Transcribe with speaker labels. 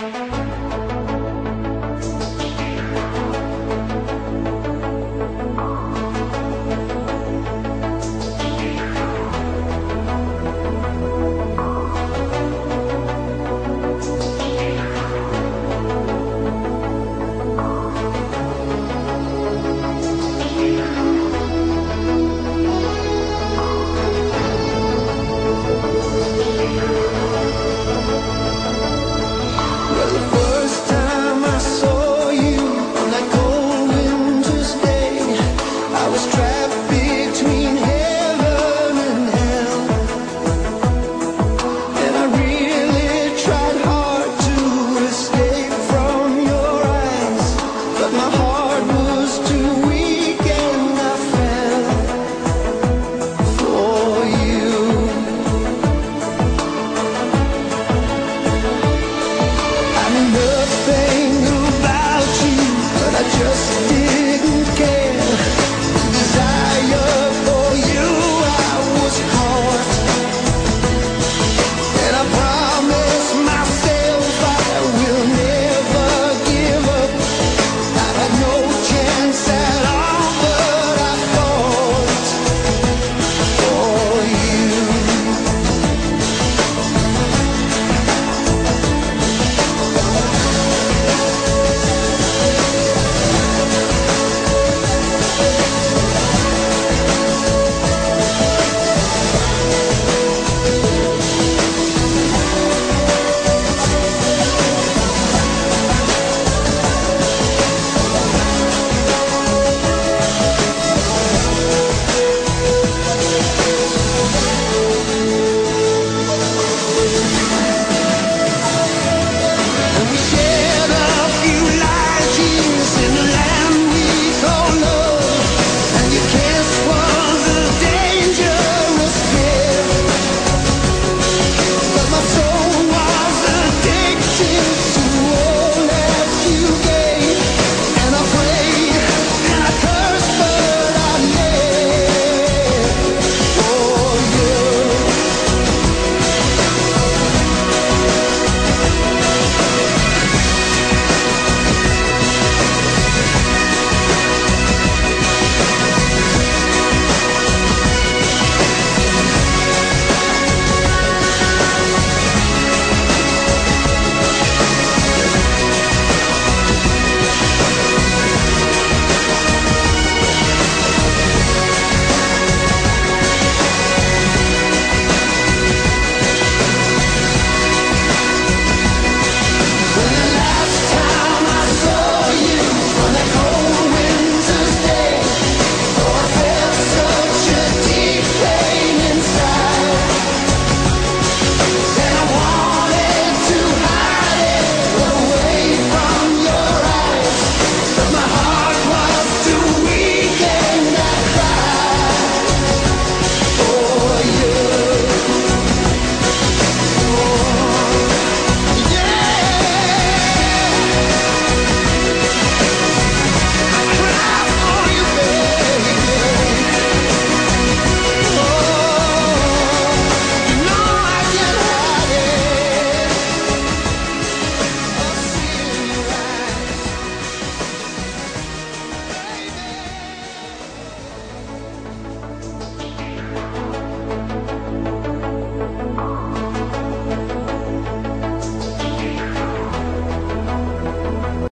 Speaker 1: Well, the